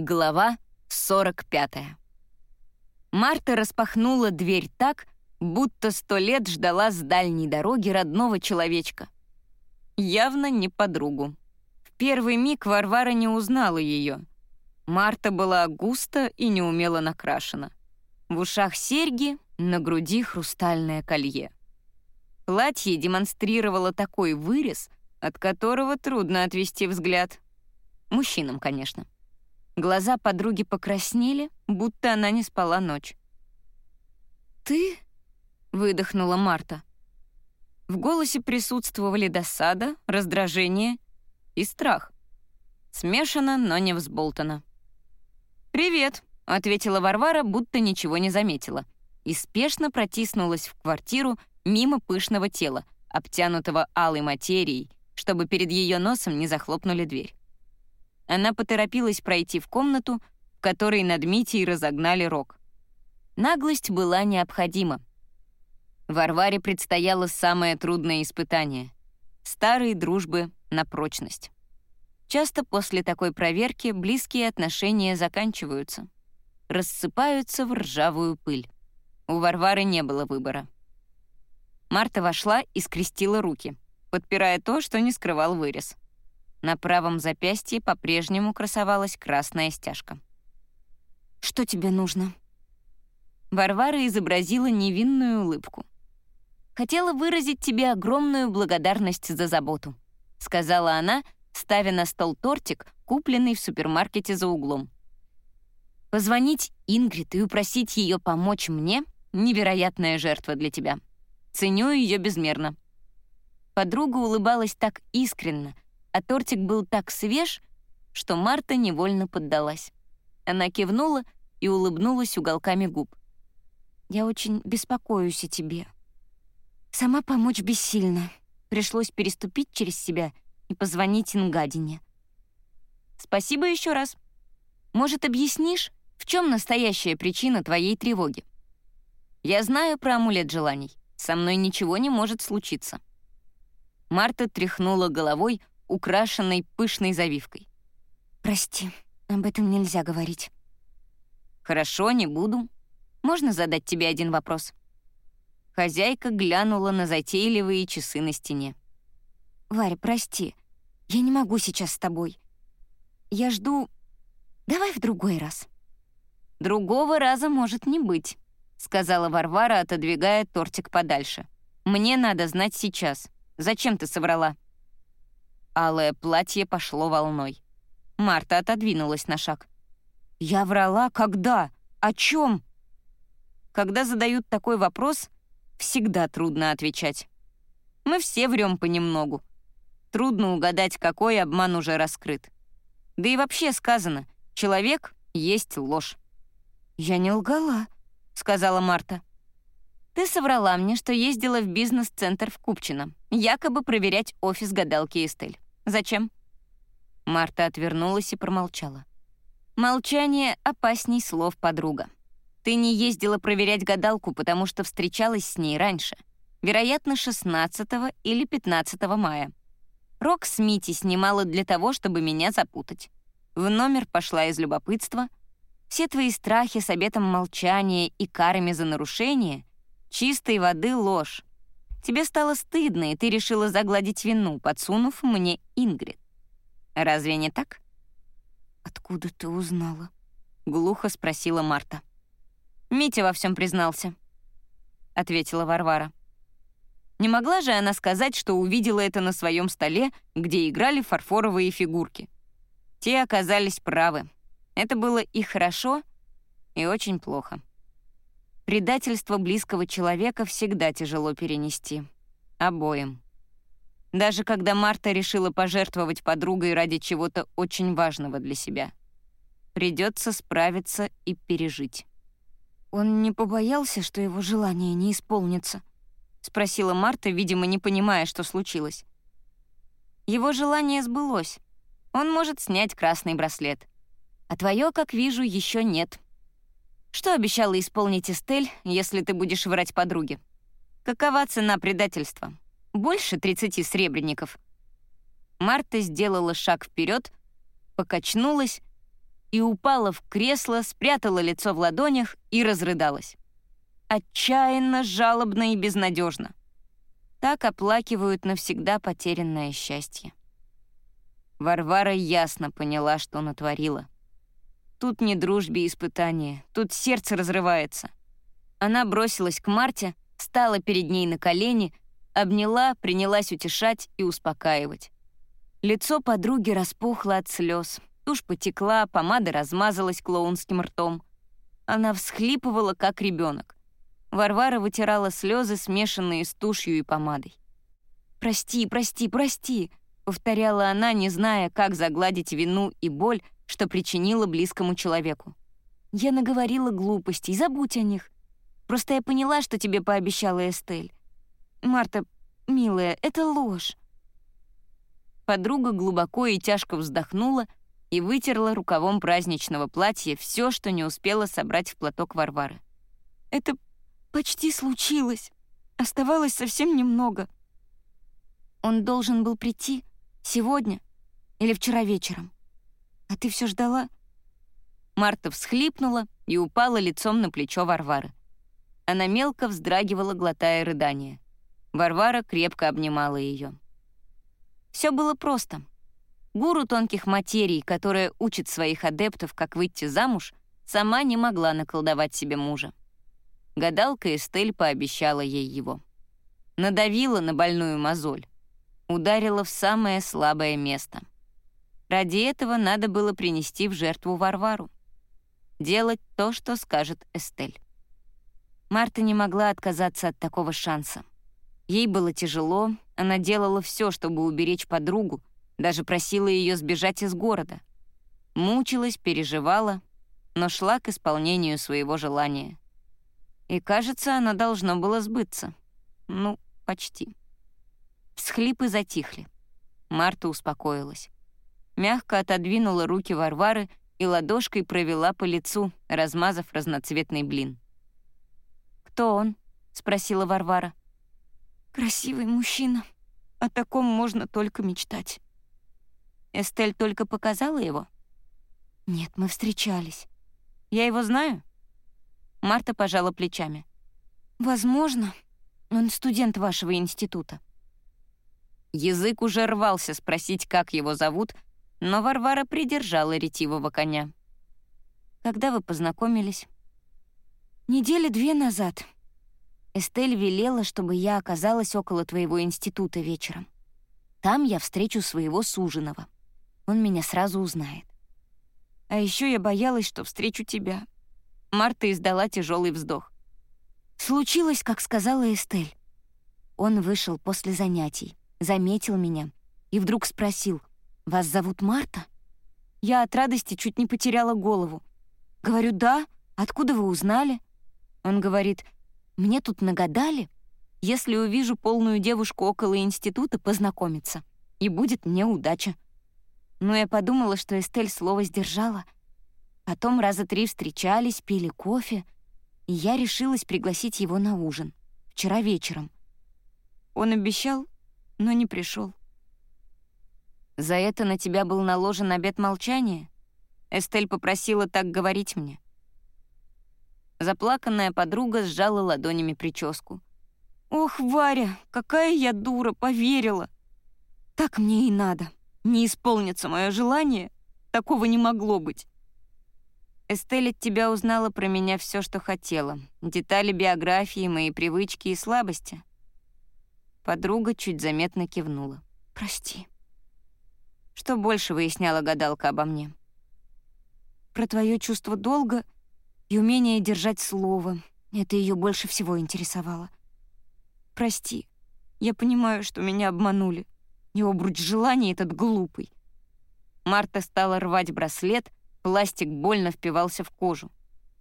Глава 45. Марта распахнула дверь так, будто сто лет ждала с дальней дороги родного человечка. Явно не подругу. В первый миг Варвара не узнала ее. Марта была густо и неумело накрашена. В ушах серьги, на груди хрустальное колье. Платье демонстрировало такой вырез, от которого трудно отвести взгляд. Мужчинам, конечно. Глаза подруги покраснели, будто она не спала ночь. «Ты?» — выдохнула Марта. В голосе присутствовали досада, раздражение и страх. Смешано, но не взболтано. «Привет», — ответила Варвара, будто ничего не заметила, и спешно протиснулась в квартиру мимо пышного тела, обтянутого алой материей, чтобы перед ее носом не захлопнули дверь. Она поторопилась пройти в комнату, в которой над Митей разогнали рог. Наглость была необходима. Варваре предстояло самое трудное испытание — старые дружбы на прочность. Часто после такой проверки близкие отношения заканчиваются, рассыпаются в ржавую пыль. У Варвары не было выбора. Марта вошла и скрестила руки, подпирая то, что не скрывал вырез — на правом запястье по-прежнему красовалась красная стяжка. «Что тебе нужно?» Варвара изобразила невинную улыбку. «Хотела выразить тебе огромную благодарность за заботу», — сказала она, ставя на стол тортик, купленный в супермаркете за углом. «Позвонить Ингрид и упросить ее помочь мне — невероятная жертва для тебя. Ценю ее безмерно». Подруга улыбалась так искренно — а тортик был так свеж, что Марта невольно поддалась. Она кивнула и улыбнулась уголками губ. «Я очень беспокоюсь о тебе. Сама помочь бессильно. Пришлось переступить через себя и позвонить Ингадине. Спасибо еще раз. Может, объяснишь, в чем настоящая причина твоей тревоги? Я знаю про амулет желаний. Со мной ничего не может случиться». Марта тряхнула головой, украшенной пышной завивкой. «Прости, об этом нельзя говорить». «Хорошо, не буду. Можно задать тебе один вопрос?» Хозяйка глянула на затейливые часы на стене. «Варя, прости, я не могу сейчас с тобой. Я жду... Давай в другой раз». «Другого раза может не быть», — сказала Варвара, отодвигая тортик подальше. «Мне надо знать сейчас. Зачем ты соврала?» Алое платье пошло волной. Марта отодвинулась на шаг. «Я врала? Когда? О чем?» Когда задают такой вопрос, всегда трудно отвечать. Мы все врем понемногу. Трудно угадать, какой обман уже раскрыт. Да и вообще сказано, человек есть ложь. «Я не лгала», — сказала Марта. «Ты соврала мне, что ездила в бизнес-центр в Купчино, якобы проверять офис гадалки Эстель. «Зачем?» Марта отвернулась и промолчала. Молчание опасней слов подруга. Ты не ездила проверять гадалку, потому что встречалась с ней раньше. Вероятно, 16 или 15 мая. Рок с Мити снимала для того, чтобы меня запутать. В номер пошла из любопытства. Все твои страхи с обетом молчания и карами за нарушение — чистой воды ложь. Тебе стало стыдно, и ты решила загладить вину, подсунув мне Ингрид. Разве не так?» «Откуда ты узнала?» — глухо спросила Марта. «Митя во всем признался», — ответила Варвара. Не могла же она сказать, что увидела это на своем столе, где играли фарфоровые фигурки. Те оказались правы. Это было и хорошо, и очень плохо. Предательство близкого человека всегда тяжело перенести. Обоим. Даже когда Марта решила пожертвовать подругой ради чего-то очень важного для себя. Придется справиться и пережить. «Он не побоялся, что его желание не исполнится?» — спросила Марта, видимо, не понимая, что случилось. «Его желание сбылось. Он может снять красный браслет. А твое, как вижу, еще нет», что обещала исполнить Эстель, если ты будешь врать подруге? Какова цена предательства? Больше 30 сребреников. Марта сделала шаг вперед, покачнулась и упала в кресло, спрятала лицо в ладонях и разрыдалась. Отчаянно, жалобно и безнадежно. Так оплакивают навсегда потерянное счастье. Варвара ясно поняла, что натворила. Тут не дружбе испытание, тут сердце разрывается. Она бросилась к Марте, стала перед ней на колени, обняла, принялась утешать и успокаивать. Лицо подруги распухло от слез, тушь потекла, помада размазалась клоунским ртом. Она всхлипывала, как ребенок. Варвара вытирала слезы, смешанные с тушью и помадой. «Прости, прости, прости», — повторяла она, не зная, как загладить вину и боль, что причинила близкому человеку. «Я наговорила глупостей, забудь о них. Просто я поняла, что тебе пообещала Эстель. Марта, милая, это ложь». Подруга глубоко и тяжко вздохнула и вытерла рукавом праздничного платья все, что не успела собрать в платок Варвары. «Это Почти случилось. Оставалось совсем немного. Он должен был прийти сегодня или вчера вечером. А ты все ждала? Марта всхлипнула и упала лицом на плечо Варвары. Она мелко вздрагивала, глотая рыдания. Варвара крепко обнимала ее. Все было просто. Гуру тонких материй, которая учит своих адептов, как выйти замуж, сама не могла наколдовать себе мужа. Гадалка Эстель пообещала ей его. Надавила на больную мозоль. Ударила в самое слабое место. Ради этого надо было принести в жертву Варвару. Делать то, что скажет Эстель. Марта не могла отказаться от такого шанса. Ей было тяжело, она делала все, чтобы уберечь подругу, даже просила ее сбежать из города. Мучилась, переживала, но шла к исполнению своего желания — и, кажется, оно должно было сбыться. Ну, почти. Всхлипы затихли. Марта успокоилась. Мягко отодвинула руки Варвары и ладошкой провела по лицу, размазав разноцветный блин. «Кто он?» — спросила Варвара. «Красивый мужчина. О таком можно только мечтать». «Эстель только показала его?» «Нет, мы встречались. Я его знаю?» Марта пожала плечами. «Возможно. Он студент вашего института». Язык уже рвался спросить, как его зовут, но Варвара придержала ретивого коня. «Когда вы познакомились?» «Недели две назад. Эстель велела, чтобы я оказалась около твоего института вечером. Там я встречу своего суженого. Он меня сразу узнает. А еще я боялась, что встречу тебя. Марта издала тяжелый вздох. Случилось, как сказала Эстель. Он вышел после занятий, заметил меня и вдруг спросил, «Вас зовут Марта?» Я от радости чуть не потеряла голову. Говорю, «Да, откуда вы узнали?» Он говорит, «Мне тут нагадали, если увижу полную девушку около института, познакомиться, и будет мне удача». Но я подумала, что Эстель слово сдержала — Потом раза три встречались, пили кофе, и я решилась пригласить его на ужин. Вчера вечером. Он обещал, но не пришел. «За это на тебя был наложен обет молчания?» Эстель попросила так говорить мне. Заплаканная подруга сжала ладонями прическу. «Ох, Варя, какая я дура, поверила! Так мне и надо. Не исполнится мое желание. Такого не могло быть. Эстель от тебя узнала про меня все, что хотела. Детали биографии, мои привычки и слабости. Подруга чуть заметно кивнула. «Прости». Что больше выясняла гадалка обо мне? Про твое чувство долга и умение держать слово. Это ее больше всего интересовало. Прости, я понимаю, что меня обманули. И обруч желаний этот глупый. Марта стала рвать браслет, Пластик больно впивался в кожу.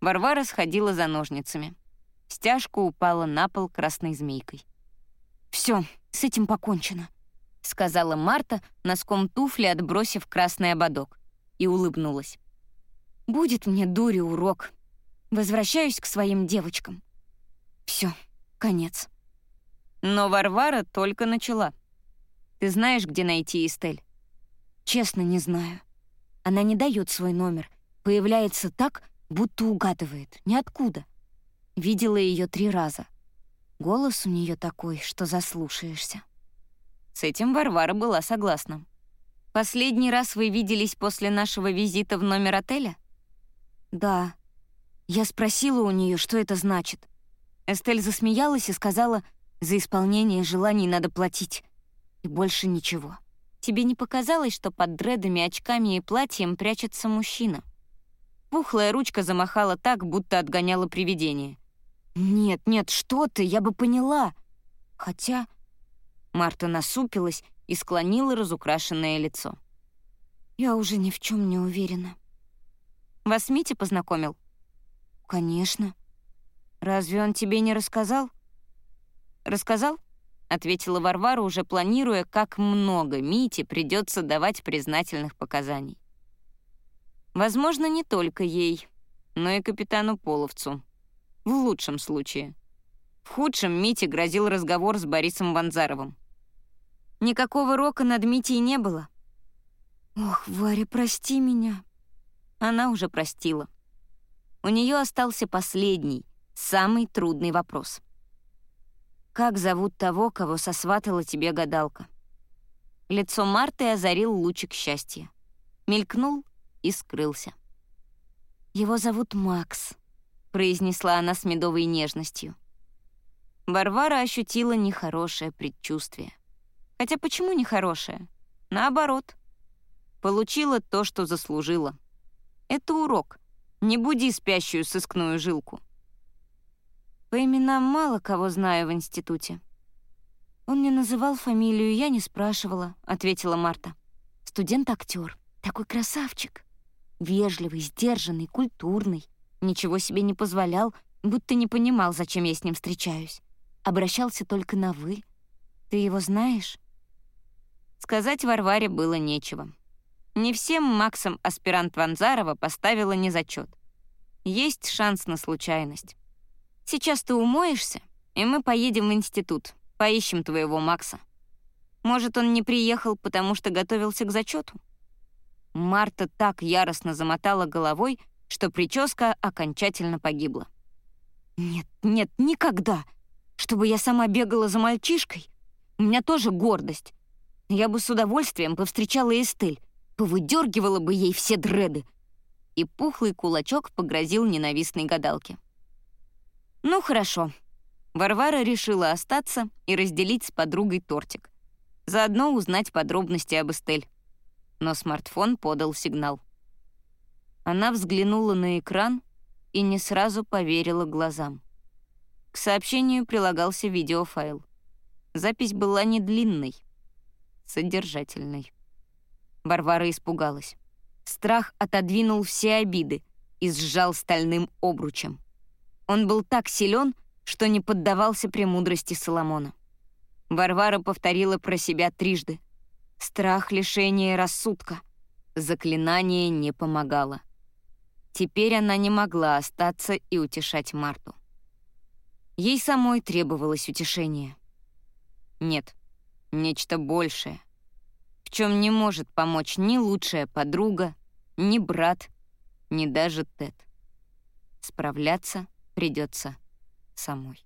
Варвара сходила за ножницами. Стяжка упала на пол красной змейкой. Все, с этим покончено», — сказала Марта, носком туфли отбросив красный ободок, и улыбнулась. «Будет мне дури урок. Возвращаюсь к своим девочкам. Все, конец». Но Варвара только начала. «Ты знаешь, где найти Эстель?» «Честно, не знаю. Она не дает свой номер Появляется так, будто угадывает, ниоткуда. Видела ее три раза. Голос у нее такой, что заслушаешься. С этим Варвара была согласна. «Последний раз вы виделись после нашего визита в номер отеля?» «Да». Я спросила у нее, что это значит. Эстель засмеялась и сказала, «За исполнение желаний надо платить». И больше ничего. Тебе не показалось, что под дредами, очками и платьем прячется мужчина? Пухлая ручка замахала так, будто отгоняла привидение. «Нет, нет, что ты, я бы поняла!» Хотя... Марта насупилась и склонила разукрашенное лицо. «Я уже ни в чем не уверена». «Вас Митя познакомил?» «Конечно. Разве он тебе не рассказал?» «Рассказал?» — ответила Варвара, уже планируя, как много Мите придется давать признательных показаний. Возможно, не только ей, но и капитану Половцу. В лучшем случае. В худшем Мите грозил разговор с Борисом Ванзаровым. Никакого рока над Митей не было. «Ох, Варя, прости меня». Она уже простила. У нее остался последний, самый трудный вопрос. «Как зовут того, кого сосватала тебе гадалка?» Лицо Марты озарил лучик счастья. Мелькнул и скрылся. «Его зовут Макс», — произнесла она с медовой нежностью. Варвара ощутила нехорошее предчувствие. Хотя почему нехорошее? Наоборот. Получила то, что заслужила. Это урок. Не буди спящую сыскную жилку. По именам мало кого знаю в институте. Он не называл фамилию, я не спрашивала, — ответила Марта. Студент-актер. Такой красавчик. Вежливый, сдержанный, культурный. Ничего себе не позволял, будто не понимал, зачем я с ним встречаюсь. Обращался только на «вы». Ты его знаешь? Сказать Варваре было нечего. Не всем Максом аспирант Ванзарова поставила незачет. Есть шанс на случайность. Сейчас ты умоешься, и мы поедем в институт, поищем твоего Макса. Может, он не приехал, потому что готовился к зачету? Марта так яростно замотала головой, что прическа окончательно погибла. «Нет, нет, никогда! Чтобы я сама бегала за мальчишкой? У меня тоже гордость. Я бы с удовольствием повстречала Эстель, повыдергивала бы ей все дреды». И пухлый кулачок погрозил ненавистной гадалке. «Ну, хорошо». Варвара решила остаться и разделить с подругой тортик. Заодно узнать подробности об Эстель но смартфон подал сигнал. Она взглянула на экран и не сразу поверила глазам. К сообщению прилагался видеофайл. Запись была не длинной, содержательной. Варвара испугалась. Страх отодвинул все обиды и сжал стальным обручем. Он был так силен, что не поддавался премудрости Соломона. Варвара повторила про себя трижды — Страх лишения рассудка. Заклинание не помогало. Теперь она не могла остаться и утешать Марту. Ей самой требовалось утешение. Нет, нечто большее, в чем не может помочь ни лучшая подруга, ни брат, ни даже Тед. Справляться придется самой.